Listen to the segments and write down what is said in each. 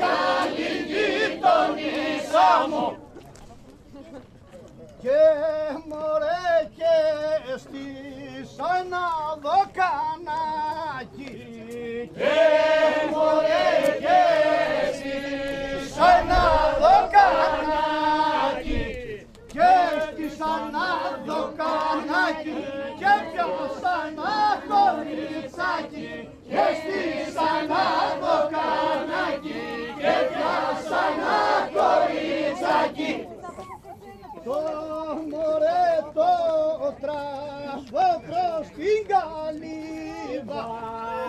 καλή γειτονίσα μου και μωρέ και στη σαν να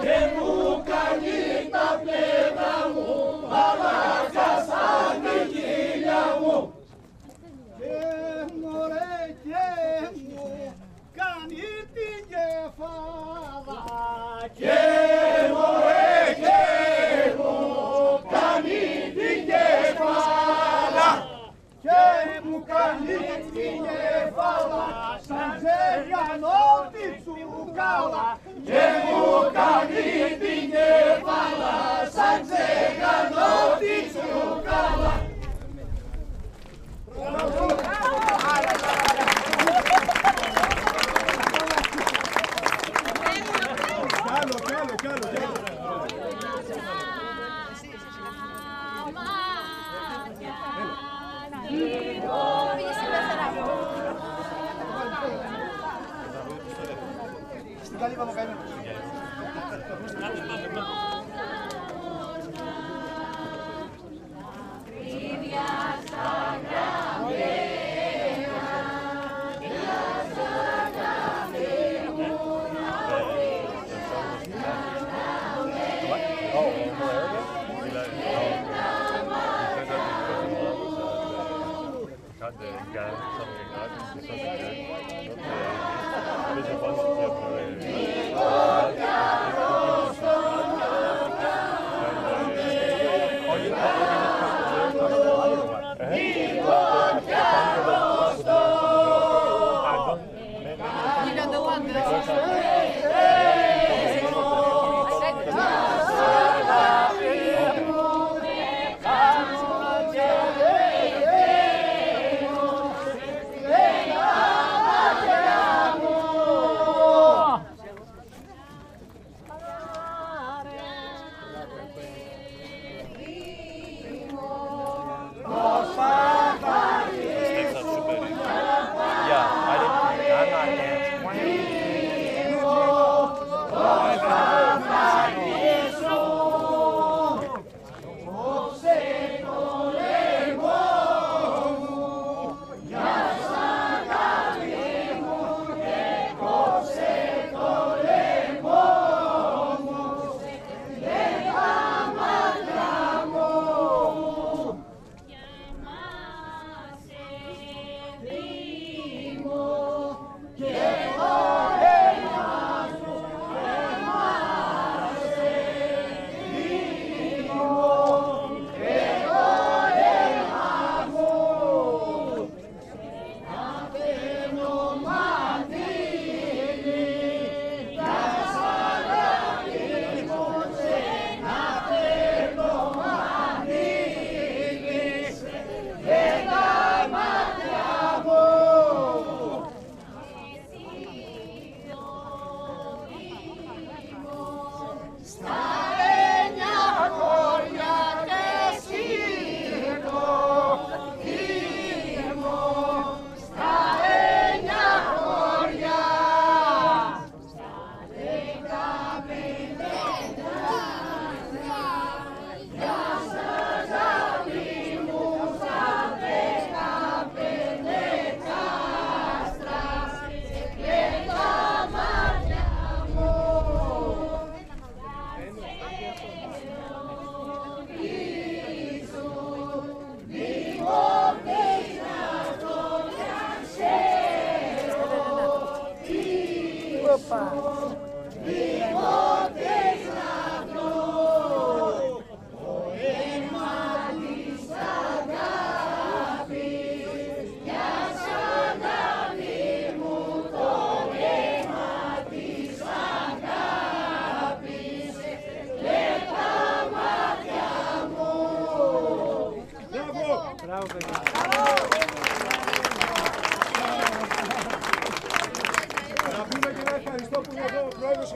Temos Dali vamos cair. Né?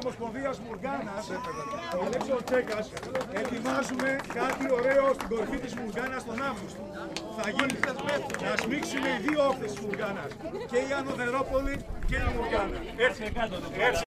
Ομοσπονδίας Μουργάνας, ο Αλέξο Τσέκας. Ετοιμάζουμε κάτι ωραίο στην κορυφή της Μουργάνας τον Αύγουστο. Θα γίνει να σμίξουν οι δύο όχθες της Μουργάνας. Και η Ανωδερόπολη και η Μουργάνα. Έτσι, έτσι.